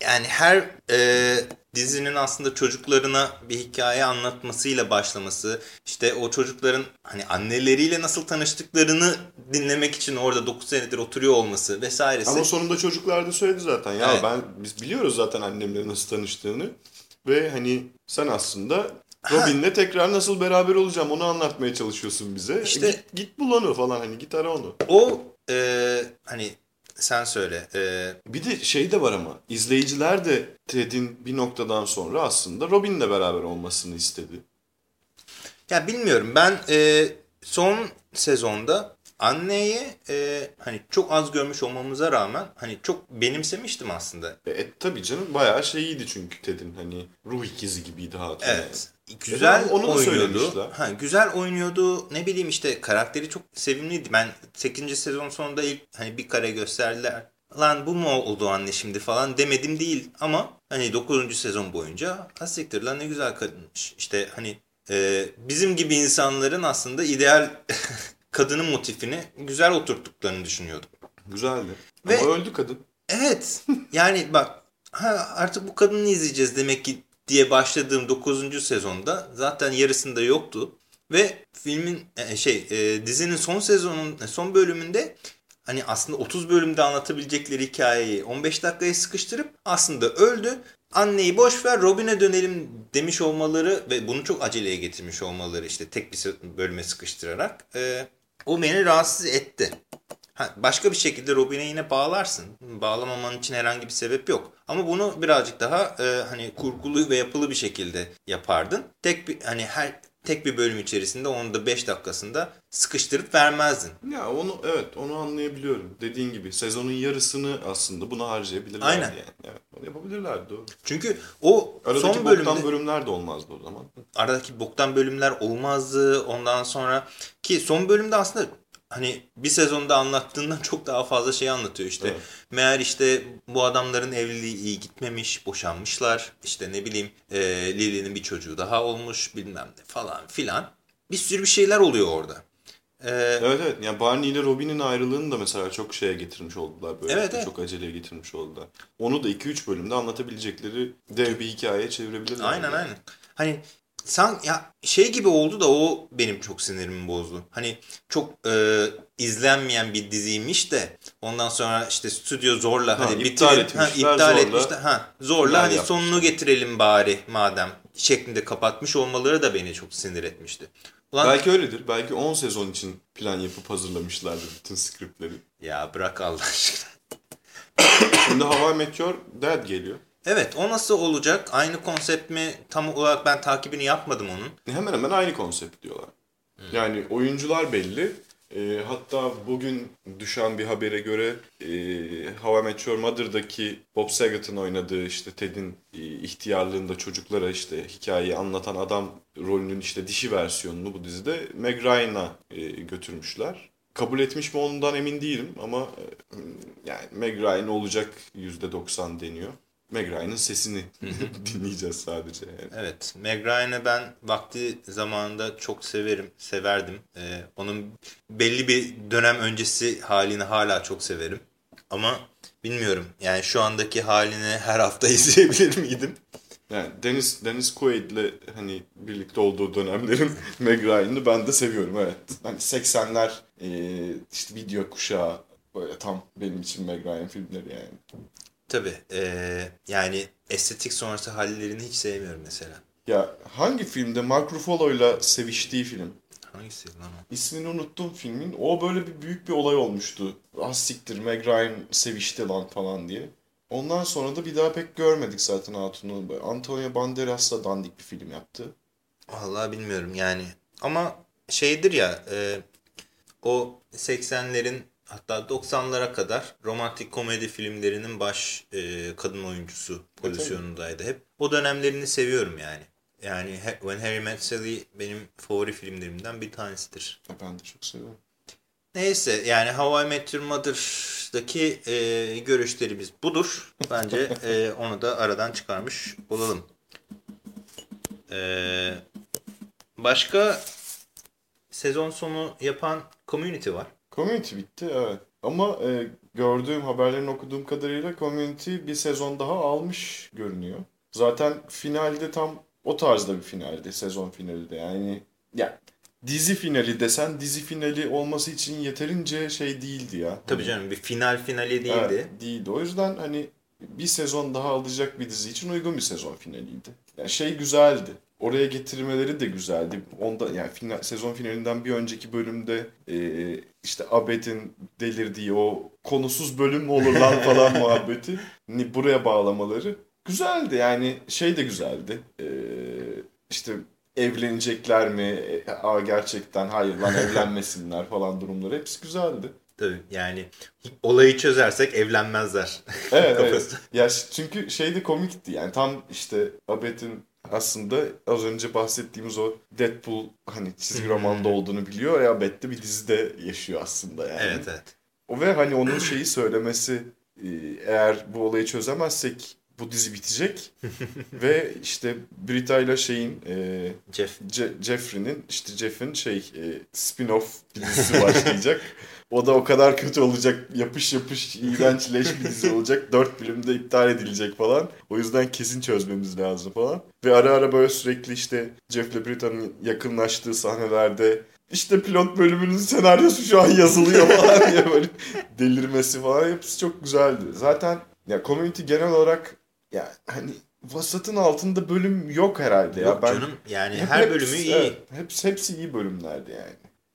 A: yani her e, dizinin aslında çocuklarına bir hikaye anlatmasıyla başlaması, işte o çocukların hani anneleriyle nasıl tanıştıklarını dinlemek için orada 9 senedir oturuyor olması vesairesi.
B: Ama sonunda çocuklar da söyledi zaten. Ya
A: Evet.
B: ben biz biliyoruz zaten annemle nasıl tanıştığını ve hani sen aslında Robin'le tekrar nasıl beraber olacağım onu anlatmaya çalışıyorsun bize.
A: İşte-
B: git, git bul onu falan hani git ara onu.
A: O e, hani sen söyle. E,
B: Bir de şey de var ama izleyiciler de Ted'in bir noktadan sonra aslında Robin'le beraber olmasını istedi.
A: ya bilmiyorum ben e, son sezonda anneyi e, hani çok az görmüş olmamıza rağmen hani çok benimsemiştim aslında.
B: E, e, tabii canım bayağı şeyiydi çünkü Ted'in hani ruh ikizi gibiydi hatun.
A: Evet. Güzel
B: onu da
A: oynuyordu.
B: söylemişler.
A: Ha, güzel oynuyordu. Ne bileyim işte karakteri çok sevimliydi. Ben 8. sezon sonunda ilk hani bir kare gösterdiler. Lan bu mu oldu anne şimdi falan demedim değil. Ama hani 9. sezon boyunca ha siktir lan ne güzel kadınmış. İşte hani e, bizim gibi insanların aslında ideal kadının motifini güzel oturttuklarını düşünüyordum.
B: Güzeldi.
A: Ve-
B: Ama öldü kadın.
A: Evet. Yani bak ha, artık bu kadını izleyeceğiz demek ki diye başladığım 9. sezonda zaten yarısında yoktu. Ve filmin e, şey e, dizinin son sezonun e, son bölümünde hani aslında 30 bölümde anlatabilecekleri hikayeyi 15 dakikaya sıkıştırıp aslında öldü. Anneyi boş ver Robin'e dönelim demiş olmaları ve bunu çok aceleye getirmiş olmaları işte tek bir bölüme sıkıştırarak o beni rahatsız etti. Ha, başka bir şekilde Robin'e yine bağlarsın. Bağlamaman için herhangi bir sebep yok. Ama bunu birazcık daha e, hani kurgulu ve yapılı bir şekilde yapardın. Tek bir hani her tek bir bölüm içerisinde onu da 5 dakikasında sıkıştırıp vermezdin.
B: Ya onu evet onu anlayabiliyorum. Dediğin gibi sezonun yarısını aslında buna harcayabilirlerdi
A: Aynen.
B: yani. Evet, onu yapabilirlerdi doğru.
A: Çünkü o
B: Aradaki
A: son
B: boktan
A: bölümde
B: bölümler de olmazdı o zaman.
A: aradaki boktan bölümler olmazdı. Ondan sonra ki son bölümde aslında hani bir sezonda anlattığından çok daha fazla şey anlatıyor işte.
B: Evet.
A: Meğer işte bu adamların evliliği iyi gitmemiş, boşanmışlar. İşte ne bileyim e, Lily'nin bir çocuğu daha olmuş bilmem ne falan filan. Bir sürü bir şeyler oluyor orada. E,
B: Evet evet. Yani Barney ile Robin'in ayrılığını da mesela çok şeye getirmiş oldular. Böyle
A: Evet, evet.
B: çok aceleye getirmiş oldular. Onu da 2-3 bölümde anlatabilecekleri dev bir hikayeye çevirebilirler.
A: Aynen aynen. Hani san ya şey gibi oldu da o benim çok sinirimi bozdu. Hani çok e, izlenmeyen bir diziymiş de ondan sonra işte stüdyo zorla
B: Ha,
A: hadi
B: iptal
A: bitirelim.
B: etmişler,
A: iptal
B: zorla
A: etmişler. Ha, zorla hadi
B: yapmışlar.
A: sonunu getirelim bari madem şeklinde kapatmış olmaları da beni çok sinir etmişti. Ulan
B: Belki öyledir. Belki 10 sezon için plan yapıp hazırlamışlardır bütün skriptleri.
A: ya bırak Allah aşkına.
B: Şimdi Hava Meteor Dad geliyor.
A: Evet o nasıl olacak? Aynı konsept mi? Tam olarak ben takibini yapmadım onun.
B: Hemen hemen aynı konsept diyorlar. Yani oyuncular belli. E, hatta bugün düşen bir habere göre e, How I Met Your Mother'daki Bob Saget'ın oynadığı işte Ted'in e, ihtiyarlığında çocuklara işte hikayeyi anlatan adam rolünün işte dişi versiyonunu bu dizide Meg Ryan'a e, götürmüşler. Kabul etmiş mi ondan emin değilim ama e, yani Meg Ryan olacak %90 deniyor. Meg Ryan'ın sesini dinleyeceğiz sadece yani.
A: Evet, Meg Ryan'ı ben vakti zamanında çok severim, severdim. Ee, onun belli bir dönem öncesi halini hala çok severim. Ama bilmiyorum, yani şu andaki halini her hafta izleyebilir miydim?
B: Yani Deniz Deniz Quaid'le hani birlikte olduğu dönemlerin Meg Ryan'ını ben de seviyorum evet. Hani 80'ler e, işte video kuşağı böyle tam benim için Meg Ryan filmleri yani.
A: Tabii, ee, yani estetik sonrası hallerini hiç sevmiyorum mesela.
B: Ya hangi filmde Mark Ruffalo'yla seviştiği film?
A: Hangisi lan o?
B: İsmini unuttum filmin. O böyle bir büyük bir olay olmuştu. Az siktir Meg Ryan sevişti lan falan diye. Ondan sonra da bir daha pek görmedik zaten Hatun'u. Antonio Banderas'la dandik bir film yaptı.
A: Vallahi bilmiyorum yani. Ama şeydir ya e, o 80'lerin hatta 90'lara kadar romantik komedi filmlerinin baş e, kadın oyuncusu pozisyonundaydı hep. O dönemlerini seviyorum yani. Yani He- When Harry Met Sally benim favori filmlerimden bir tanesidir.
B: Ya Ben de çok seviyorum.
A: Neyse yani How I Met Your Mother'daki e, görüşlerimiz budur. Bence e, onu da aradan çıkarmış olalım. E, başka sezon sonu yapan Community var.
B: Community bitti evet. Ama e, gördüğüm haberlerini okuduğum kadarıyla Community bir sezon daha almış görünüyor. Zaten finalde tam o tarzda bir finaldi sezon finali de yani ya dizi finali desen dizi finali olması için yeterince şey değildi ya.
A: Tabii canım bir final finali değildi.
B: Evet, değildi. O yüzden hani bir sezon daha alacak bir dizi için uygun bir sezon finaliydi. Yani şey güzeldi. Oraya getirmeleri de güzeldi. Onda yani final, sezon finalinden bir önceki bölümde e, işte Abed'in delirdiği o konusuz bölüm mü olur lan falan muhabbeti ni buraya bağlamaları güzeldi. Yani şey de güzeldi. E, işte evlenecekler mi? E, Aa, gerçekten hayır lan evlenmesinler falan durumları hepsi güzeldi.
A: Tabii yani olayı çözersek evlenmezler.
B: Evet, evet. Ya çünkü şey de komikti yani tam işte Abed'in aslında az önce bahsettiğimiz o Deadpool hani çizgi romanda olduğunu biliyor de bir dizide yaşıyor aslında yani.
A: Evet evet.
B: O ve hani onun şeyi söylemesi e, eğer bu olayı çözemezsek bu dizi bitecek ve işte Brita ile şeyin e,
A: Jeff
B: Ce- Jeffrey'nin işte Jeff'in şey e, spin-off dizisi başlayacak. O da o kadar kötü olacak. Yapış yapış iğrenç leş bir dizi olacak. Dört bölümde iptal edilecek falan. O yüzden kesin çözmemiz lazım falan. Ve ara ara böyle sürekli işte Jeff'le Brita'nın yakınlaştığı sahnelerde işte pilot bölümünün senaryosu şu an yazılıyor falan diye böyle delirmesi falan hepsi çok güzeldi. Zaten ya community genel olarak ya hani vasatın altında bölüm yok herhalde ya.
A: Yok
B: Ben
A: canım yani
B: hep-
A: her
B: hepsi-
A: bölümü iyi.
B: evet, hepsi, hepsi iyi bölümlerdi yani.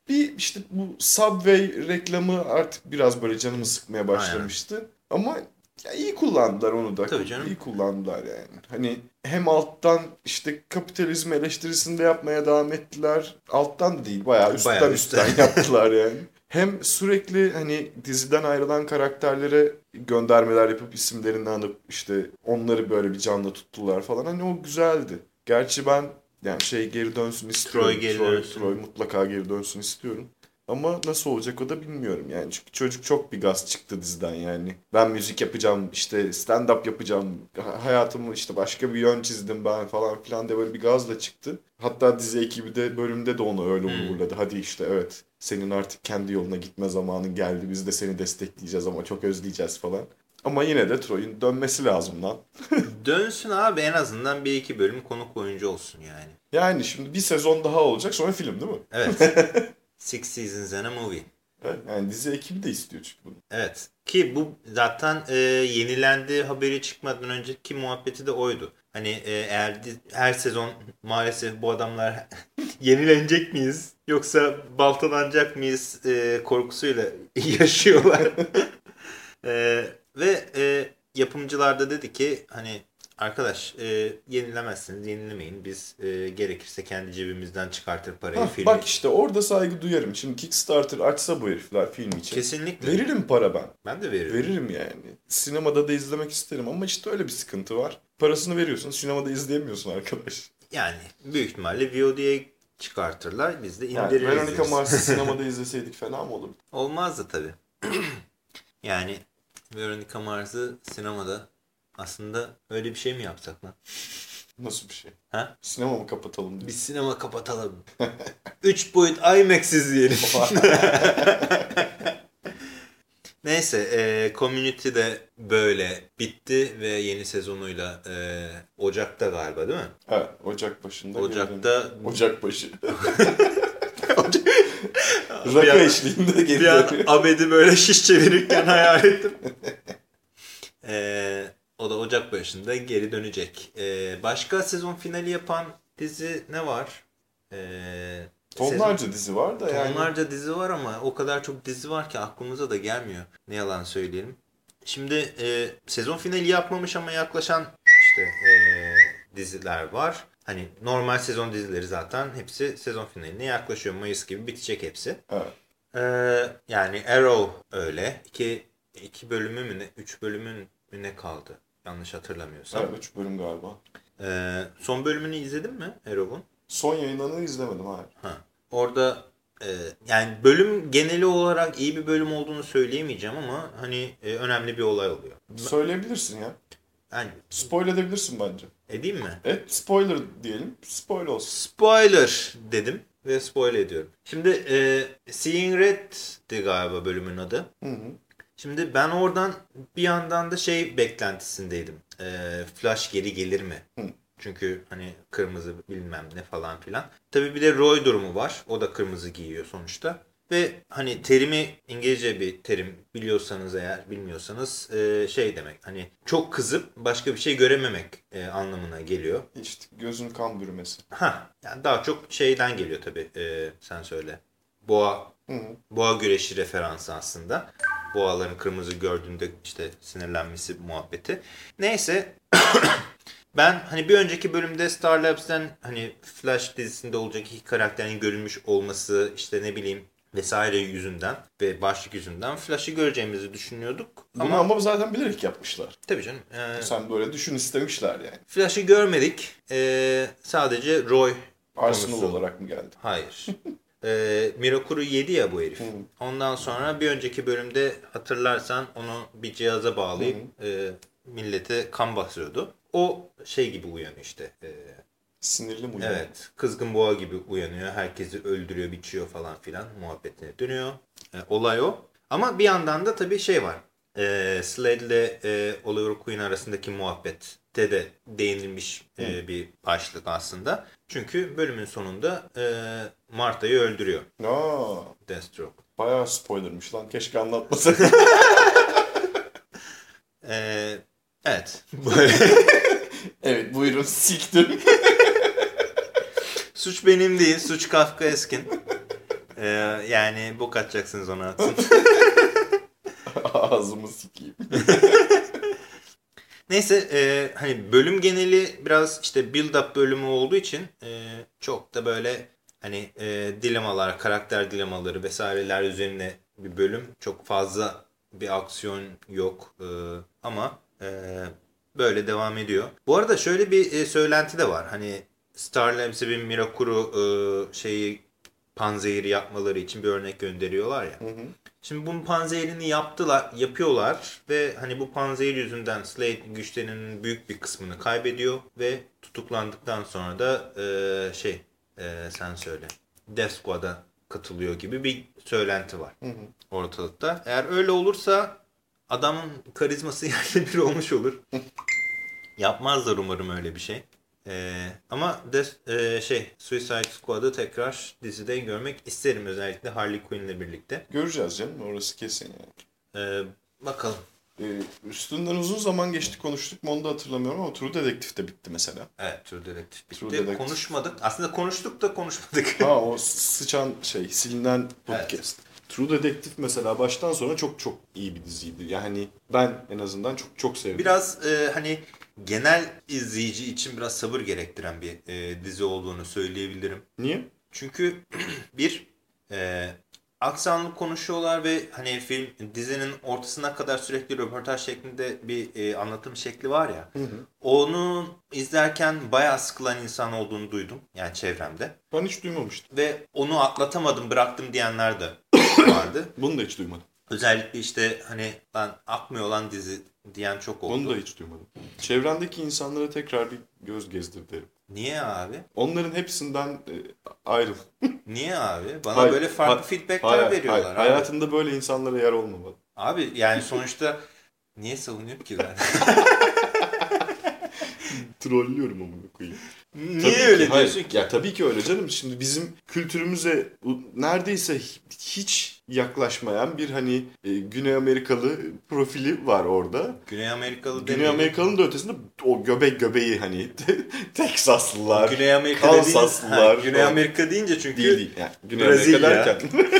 B: Bir işte bu Subway reklamı artık biraz böyle canımı sıkmaya başlamıştı. Ama ya iyi kullandılar onu da.
A: Tabii canım.
B: İyi kullandılar yani. Hani hem alttan işte kapitalizm eleştirisinde yapmaya devam ettiler. Alttan değil bayağı üstten
A: Bayağı
B: üstten,
A: üstten.
B: yaptılar yani. Hem sürekli hani diziden ayrılan karakterlere göndermeler yapıp isimlerini anıp işte onları böyle bir canlı tuttular falan. Hani o güzeldi. Gerçi ben yani şey geri dönsün istiyorum.
A: Troy geri
B: Troy,
A: dönsün.
B: Troy mutlaka geri dönsün istiyorum. Ama nasıl olacak o da bilmiyorum yani. Çünkü çocuk çok bir gaz çıktı diziden yani. Ben müzik yapacağım, işte stand-up yapacağım, ha- hayatımı işte başka bir yön çizdim ben falan filan diye böyle bir gazla çıktı. Hatta dizi ekibi de bölümde de onu öyle
A: Hmm.
B: uğurladı. Hadi işte evet senin artık kendi yoluna gitme zamanın geldi. Biz de seni destekleyeceğiz ama çok özleyeceğiz falan. Ama yine de Troy'un dönmesi lazım lan.
A: Dönsün abi en azından bir iki bölüm konuk oyuncu olsun yani.
B: Yani şimdi bir sezon daha olacak sonra film değil mi?
A: Evet. Six Seasons and a Movie.
B: Evet, Yani dizi ekibi de istiyor çünkü bunu.
A: Evet. Ki bu zaten e, yenilendi haberi çıkmadan önceki muhabbeti de oydu. Hani e, eğer her sezon maalesef bu adamlar yenilenecek miyiz yoksa baltalanacak mıyız e, korkusuyla yaşıyorlar. E, ve e, yapımcılar da dedi ki hani arkadaş e, yenilemezsiniz yenilemeyin biz e, gerekirse kendi cebimizden çıkartır parayı
B: Hah,
A: filmi.
B: bak işte orada saygı duyarım. Şimdi Kickstarter açsa bu herifler film için.
A: Kesinlikle.
B: Veririm para ben.
A: Ben de veririm.
B: Veririm yani. Sinemada da izlemek isterim ama işte öyle bir sıkıntı var. Parasını veriyorsun sinemada izleyemiyorsun arkadaş.
A: Yani büyük ihtimalle VOD'ye çıkartırlar. Biz de
B: Yani
A: indiririz.
B: Veronica
A: diyoruz.
B: Mars'ı sinemada izleseydik fena mı olurdu?
A: Olmazdı tabii. yani Veronica Mars'ı sinemada aslında öyle bir şey mi yapsak lan?
B: Nasıl bir şey?
A: Ha?
B: Sinema mı kapatalım diye.
A: Biz sinema kapatalım. 3 boyut IMAX izleyelim. Neyse, e, Community de böyle bitti ve yeni sezonuyla e, Ocak'ta galiba değil mi?
B: Evet Ocak başında.
A: Ocak'ta
B: geri- Ocak başı. Rakı eşliğinde geri
A: bir an. Abed'i böyle şiş çevirirken hayal ettim. E, o da Ocak başında geri dönecek. E, başka sezon finali yapan dizi ne var? E,
B: Tonlarca dizi var da yani.
A: Tonlarca dizi var ama o kadar çok dizi var ki aklımıza da gelmiyor. Ne yalan söyleyelim. Şimdi e, sezon finali yapmamış ama yaklaşan işte e, diziler var. Hani normal sezon dizileri zaten hepsi sezon finaline yaklaşıyor. Mayıs gibi bitecek hepsi.
B: Evet.
A: E, yani Arrow öyle. İki, iki bölümü mü ne? Üç bölümün mü ne kaldı? Yanlış hatırlamıyorsam.
B: Evet 3 bölüm galiba.
A: E, son bölümünü izledin mi Arrow'un?
B: Son yayınlarını izlemedim hayır.
A: Ha. Orada e, yani bölüm geneli olarak iyi bir bölüm olduğunu söyleyemeyeceğim ama hani e, önemli bir olay oluyor.
B: Söyleyebilirsin ya.
A: Yani
B: Spoil edebilirsin bence.
A: Edeyim mi?
B: Evet spoiler diyelim. Spoil olsun.
A: Spoiler dedim. ve spoil ediyorum. Şimdi e, Seeing Red'di galiba bölümün adı.
B: Hı hı.
A: Şimdi ben oradan bir yandan da şey beklentisindeydim. E, Flash geri gelir mi?
B: Hı.
A: Çünkü hani kırmızı bilmem ne falan filan. Tabii bir de Roy durumu var. O da kırmızı giyiyor sonuçta. Ve hani terimi İngilizce bir terim biliyorsanız eğer bilmiyorsanız e, şey demek hani çok kızıp başka bir şey görememek e, anlamına geliyor.
B: İşte gözün kan bürümesi.
A: Ha yani daha çok şeyden geliyor tabii e, sen söyle. Boğa
B: Hı hı.
A: boğa güreşi referansı aslında. Boğaların kırmızı gördüğünde işte sinirlenmesi muhabbeti. Neyse ben hani bir önceki bölümde Star Labs'ten hani Flash dizisinde olacak iki karakterin görülmüş olması işte ne bileyim vesaire yüzünden ve başlık yüzünden Flash'ı göreceğimizi düşünüyorduk.
B: Bunu
A: Ama,
B: ama, zaten bilerek yapmışlar.
A: tabii canım. e,
B: Sen böyle düşün istemişler yani.
A: Flash'ı görmedik. E, sadece Roy
B: Arsenal
A: konusu.
B: olarak mı geldi?
A: Hayır. Ee, Mirakuru yedi ya bu herif. Ondan sonra bir önceki bölümde hatırlarsan onu bir cihaza bağlayıp e, millete kan basıyordu. O şey gibi uyanıyor işte. E,
B: Sinirli mi uyanıyor?
A: evet. Kızgın boğa gibi uyanıyor. Herkesi öldürüyor, biçiyor falan filan. Muhabbetine dönüyor. E, olay o. Ama bir yandan da tabii şey var. E, Slade ile e, Oliver Queen arasındaki muhabbette de değinilmiş e, bir başlık aslında. Çünkü bölümün sonunda e, Marta'yı öldürüyor
B: Aa,
A: Deathstroke.
B: bayağı spoilermış lan. Keşke anlatmasaydın.
A: E, evet.
B: Evet buyurun siktim.
A: Suç benim değil. Suç Kafka Eskin. E, yani bok atacaksınız ona atsın.
B: Ağzımı sikeyim.
A: Neyse e, hani bölüm geneli biraz işte build up bölümü olduğu için e, çok da böyle hani e, dilemalar, karakter dilemaları vesaireler üzerine bir bölüm. Çok fazla bir aksiyon yok E, ama e, böyle devam ediyor. Bu arada şöyle bir e, söylenti de var. Hani Star Labs'e bir Mirakuru e, şeyi panzehiri yapmaları için bir örnek gönderiyorlar ya.
B: Hı hı.
A: Şimdi bunun panzehirini yaptılar, yapıyorlar ve hani bu panzehir yüzünden Slade güçlerinin büyük bir kısmını kaybediyor ve tutuklandıktan sonra da e, şey e, sen söyle Death Squad'a katılıyor gibi bir söylenti var
B: Hı hı.
A: ortalıkta. Eğer öyle olursa adamın karizması yerle bir olmuş olur. Yapmazlar umarım öyle bir şey. Ee, ama Death- e, şey Suicide Squad'ı tekrar dizide görmek isterim özellikle Harley Quinn'le birlikte.
B: Göreceğiz canım orası kesin yani.
A: Ee, bakalım.
B: Ee, üstünden uzun zaman geçti konuştuk mu onu da hatırlamıyorum ama True Detective de bitti mesela.
A: Evet True Detective bitti.
B: True Detective.
A: Konuşmadık. Aslında konuştuk da konuşmadık.
B: Ha o sıçan şey silinen podcast. True Detective mesela baştan sona çok çok iyi bir diziydi. Yani ben en azından çok çok sevdim.
A: biraz e, hani genel izleyici için biraz sabır gerektiren bir e, dizi olduğunu söyleyebilirim.
B: Niye?
A: Çünkü bir e, aksanlı konuşuyorlar ve hani film dizinin ortasına kadar sürekli röportaj şeklinde bir e, anlatım şekli var ya. Onu izlerken bayağı sıkılan insan olduğunu duydum yani çevremde.
B: Ben hiç duymamıştım.
A: Ve onu atlatamadım bıraktım diyenler de vardı.
B: Bunu da hiç duymadım.
A: Özellikle işte hani lan akmıyor lan dizi diyen çok oldu.
B: Bunu da hiç duymadım. Çevrendeki insanlara tekrar bir göz gezdir derim.
A: Niye abi?
B: Onların hepsinden e, ayrıl.
A: Niye abi? Bana
B: Hayır,
A: böyle farklı
B: hay-
A: feedbackler
B: hayır,
A: veriyorlar.
B: hayır.
A: abi.
B: Hayatında böyle insanlara yer olmamalı.
A: Abi yani sonuçta niye savunuyor ki ben?
B: Trollüyorum amına koyayım.
A: niye
B: Tabii
A: öyle
B: ki, hayır.
A: diyorsun ki?
B: Ya tabii ki öyle canım. Şimdi bizim kültürümüze neredeyse hi- hiç yaklaşmayan bir hani e, Güney Amerikalı profili var orada.
A: Güney Amerikalı
B: Güney
A: demeyelim.
B: Amerikalı'nın da ötesinde o göbek göbeği hani Teksaslılar.
A: Güney Amerika
B: Kansaslılar
A: ha, Güney. Amerika deyince çünkü
B: Değil değil. Yani Güney
A: Brezilya.
B: Amerika derken.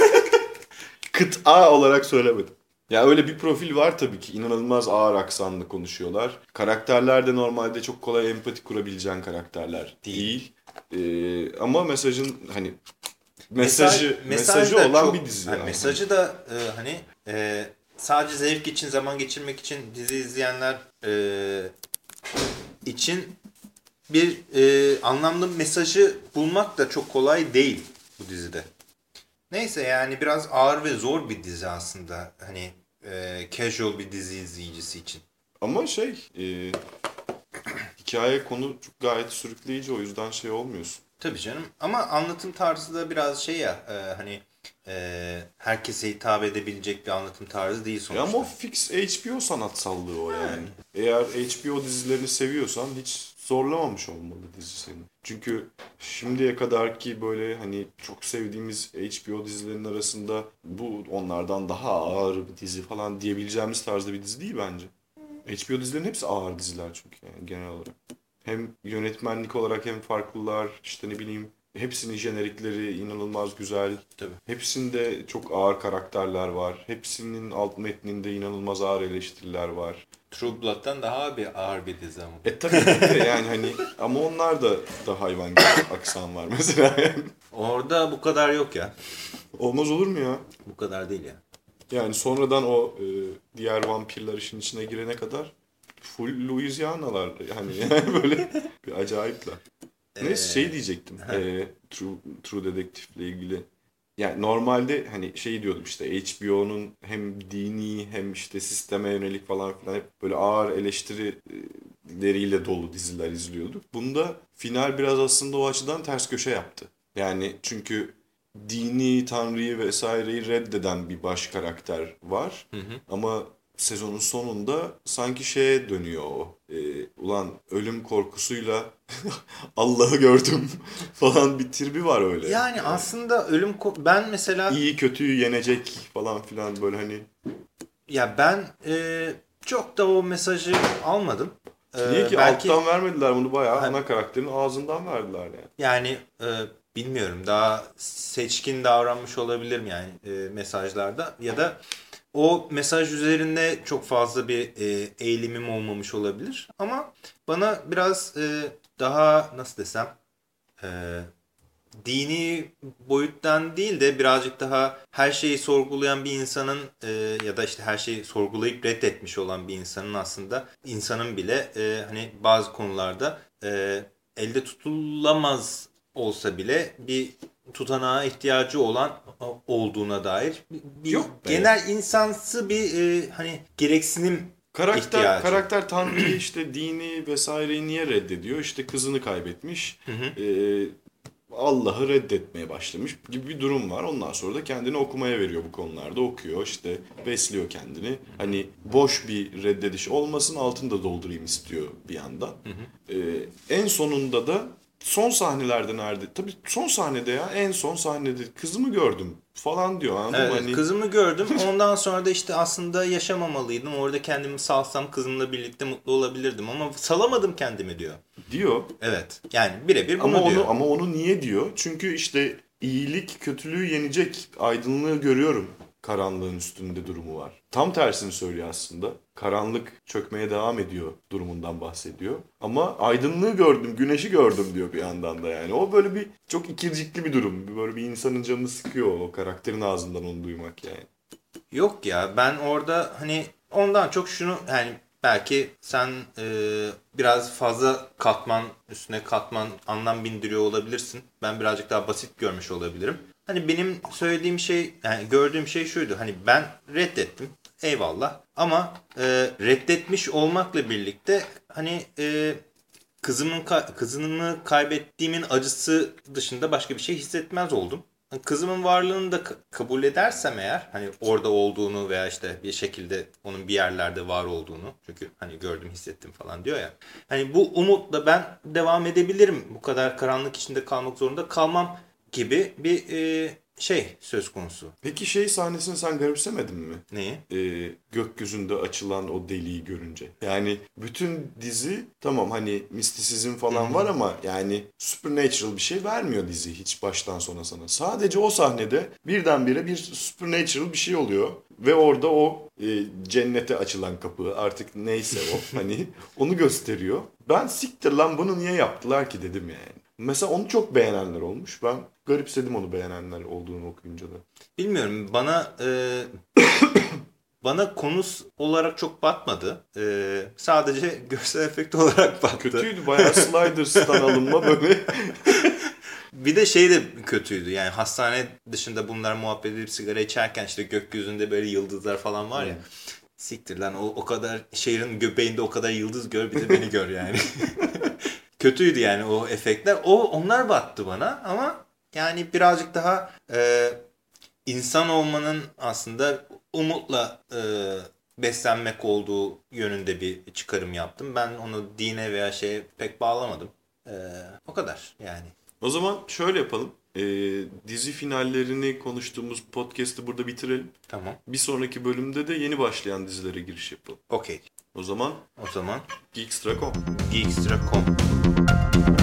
B: Kıta olarak söylemedim. Ya öyle bir profil var tabii ki. İnanılmaz ağır aksanlı konuşuyorlar. Karakterler de normalde çok kolay empati kurabileceğin karakterler
A: Değil.
B: Ee, ama mesajın hani
A: mesaj-
B: mesajı
A: mesaj
B: mesajı olan
A: çok-
B: bir dizi.
A: yani
B: yani.
A: Mesajı da e, hani e, sadece zevk için zaman geçirmek için dizi izleyenler e, için bir e, anlamlı mesajı bulmak da çok kolay değil bu dizide. Neyse yani biraz ağır ve zor bir dizi aslında. Hani e, casual bir dizi izleyicisi için.
B: Ama şey e, hikaye konu çok gayet sürükleyici o yüzden şey olmuyorsun.
A: Tabii canım ama anlatım tarzı da biraz şey ya e, hani e, herkese hitap edebilecek bir anlatım tarzı değil sonuçta.
B: Ya ama o fix HBO sanatsallığı o yani. Eğer HBO dizilerini seviyorsan hiç zorlamamış olmalı dizi seni. Çünkü şimdiye kadar ki böyle hani çok sevdiğimiz HBO dizilerinin arasında bu onlardan daha ağır bir dizi falan diyebileceğimiz tarzda bir dizi değil bence. HBO dizilerin hepsi ağır diziler çünkü yani genel olarak. Hem yönetmenlik olarak hem farklılar işte ne bileyim hepsinin jenerikleri inanılmaz güzel.
A: Tabii.
B: Hepsinde çok ağır karakterler var. Hepsinin alt metninde inanılmaz ağır eleştiriler var.
A: True Blood'dan daha bir ağır bir dizi ama.
B: E tabii ki yani hani ama onlar da da hayvan gibi aksan var mesela yani.
A: Orada bu kadar yok ya.
B: Olmaz olur mu ya?
A: Bu kadar değil ya.
B: Yani sonradan o e, diğer vampirler işin içine girene kadar full Louisiana'lar yani, yani böyle bir acayipler. Neyse şey diyecektim. e, True, True Detective'le ilgili. Yani normalde hani şey diyordum işte HBO'nun hem dini hem işte sisteme yönelik falan filan hep böyle ağır eleştirileriyle dolu diziler izliyorduk. Bunda final biraz aslında o açıdan ters köşe yaptı. Yani çünkü dini tanrıyı vesaireyi reddeden bir baş karakter var. Ama sezonun sonunda sanki şeye dönüyor o. E, ulan ölüm korkusuyla Allah'ı gördüm falan bir tribi var öyle.
A: Yani aslında ölüm ben mesela
B: İyi kötüyü yenecek falan filan böyle hani.
A: ya ben e, çok da o mesajı almadım. E,
B: Niye ki
A: belki
B: alttan vermediler bunu bayağı
A: Ha.
B: ana karakterin ağzından verdiler yani.
A: yani e, bilmiyorum daha seçkin davranmış olabilirim yani e, mesajlarda ya da o mesaj üzerinde çok fazla bir e, eğilimim olmamış olabilir. Ama bana biraz e, daha nasıl desem e, dini boyuttan değil de birazcık daha her şeyi sorgulayan bir insanın e, ya da işte her şeyi sorgulayıp reddetmiş olan bir insanın aslında insanın bile e, hani bazı konularda e, elde tutulamaz olsa bile bir tutanağa ihtiyacı olan olduğuna dair bir,
B: Yok be.
A: genel insansı bir e, hani gereksinim
B: Karakter
A: ihtiyacı.
B: karakter Tanrı'yı işte dini vesaireyi niye reddediyor? İşte kızını kaybetmiş. Ee, Allah'ı reddetmeye başlamış gibi bir durum var. Ondan sonra da kendini okumaya veriyor bu konularda. Okuyor işte besliyor kendini. Hani boş bir reddediş olmasın altını da doldurayım istiyor bir yandan. Ee, en sonunda da son sahnelerde nerede? Tabii son sahnede ya en son sahnede kızımı gördüm falan diyor. Anladın?
A: Evet,
B: Hani-
A: kızımı gördüm. Ondan sonra da işte aslında yaşamamalıydım. Orada kendimi salsam kızımla birlikte mutlu olabilirdim ama salamadım kendimi diyor.
B: diyor.
A: Evet. Yani birebir bunu
B: Ama
A: diyor.
B: onu ama onu niye diyor? Çünkü işte iyilik kötülüğü yenecek. Aydınlığı görüyorum. Karanlığın üstünde durumu var. Tam tersini söylüyor aslında. Karanlık çökmeye devam ediyor durumundan bahsediyor. Ama aydınlığı gördüm, güneşi gördüm diyor bir yandan da yani. O böyle bir çok ikircikli bir durum. Böyle bir insanın canını sıkıyor o karakterin ağzından onu duymak yani.
A: Yok ya ben orada hani ondan çok şunu yani belki sen e, biraz fazla katman üstüne katman anlam bindiriyor olabilirsin. Ben birazcık daha basit görmüş olabilirim. Hani benim söylediğim şey yani gördüğüm şey şuydu. Hani ben reddettim. Eyvallah. Ama e, reddetmiş olmakla birlikte hani e, kızımın kızımı kaybettiğimin acısı dışında başka bir şey hissetmez oldum. Hani Kızımın varlığını da ka- kabul edersem eğer hani orada olduğunu veya işte bir şekilde onun bir yerlerde var olduğunu çünkü hani gördüm hissettim falan diyor ya. Hani bu umutla ben devam edebilirim. Bu kadar karanlık içinde kalmak zorunda kalmam gibi bir e, şey söz konusu.
B: Peki şey sahnesini sen garipsemedin mi?
A: Neyi?
B: e, gökyüzünde açılan o deliği görünce. Yani bütün dizi tamam hani mistisizm falan var ama yani supernatural bir şey vermiyor dizi hiç baştan sona sana. Sadece o sahnede birdenbire bir supernatural bir şey oluyor ve orada o e, cennete açılan kapı artık neyse o hani onu gösteriyor. Ben siktir lan bunu niye yaptılar ki dedim yani. Mesela onu çok beğenenler olmuş. Ben garipsedim onu beğenenler olduğunu okuyunca da.
A: Bilmiyorum bana e, bana konus olarak çok batmadı. E, sadece görsel efekt olarak battı.
B: Kötüydü bayağı Sliders'tan alınma böyle.
A: Bir de şey de kötüydü yani hastane dışında bunlar muhabbet edip sigara içerken işte gökyüzünde böyle yıldızlar falan var ya. Siktir lan o, o kadar şehrin göbeğinde o kadar yıldız gör bir de beni gör yani. kötüydü yani o efektler. O onlar battı bana ama yani birazcık daha e, insan olmanın aslında umutla e, beslenmek olduğu yönünde bir çıkarım yaptım. Ben onu dine veya şeye pek bağlamadım. E, o kadar yani.
B: O zaman şöyle yapalım. Ee, dizi finallerini konuştuğumuz podcast'ı burada bitirelim.
A: Tamam.
B: Bir sonraki bölümde de yeni başlayan dizilere giriş yapalım.
A: Okey.
B: O zaman
A: O zaman
B: Geekstra.com
A: Geekstra.com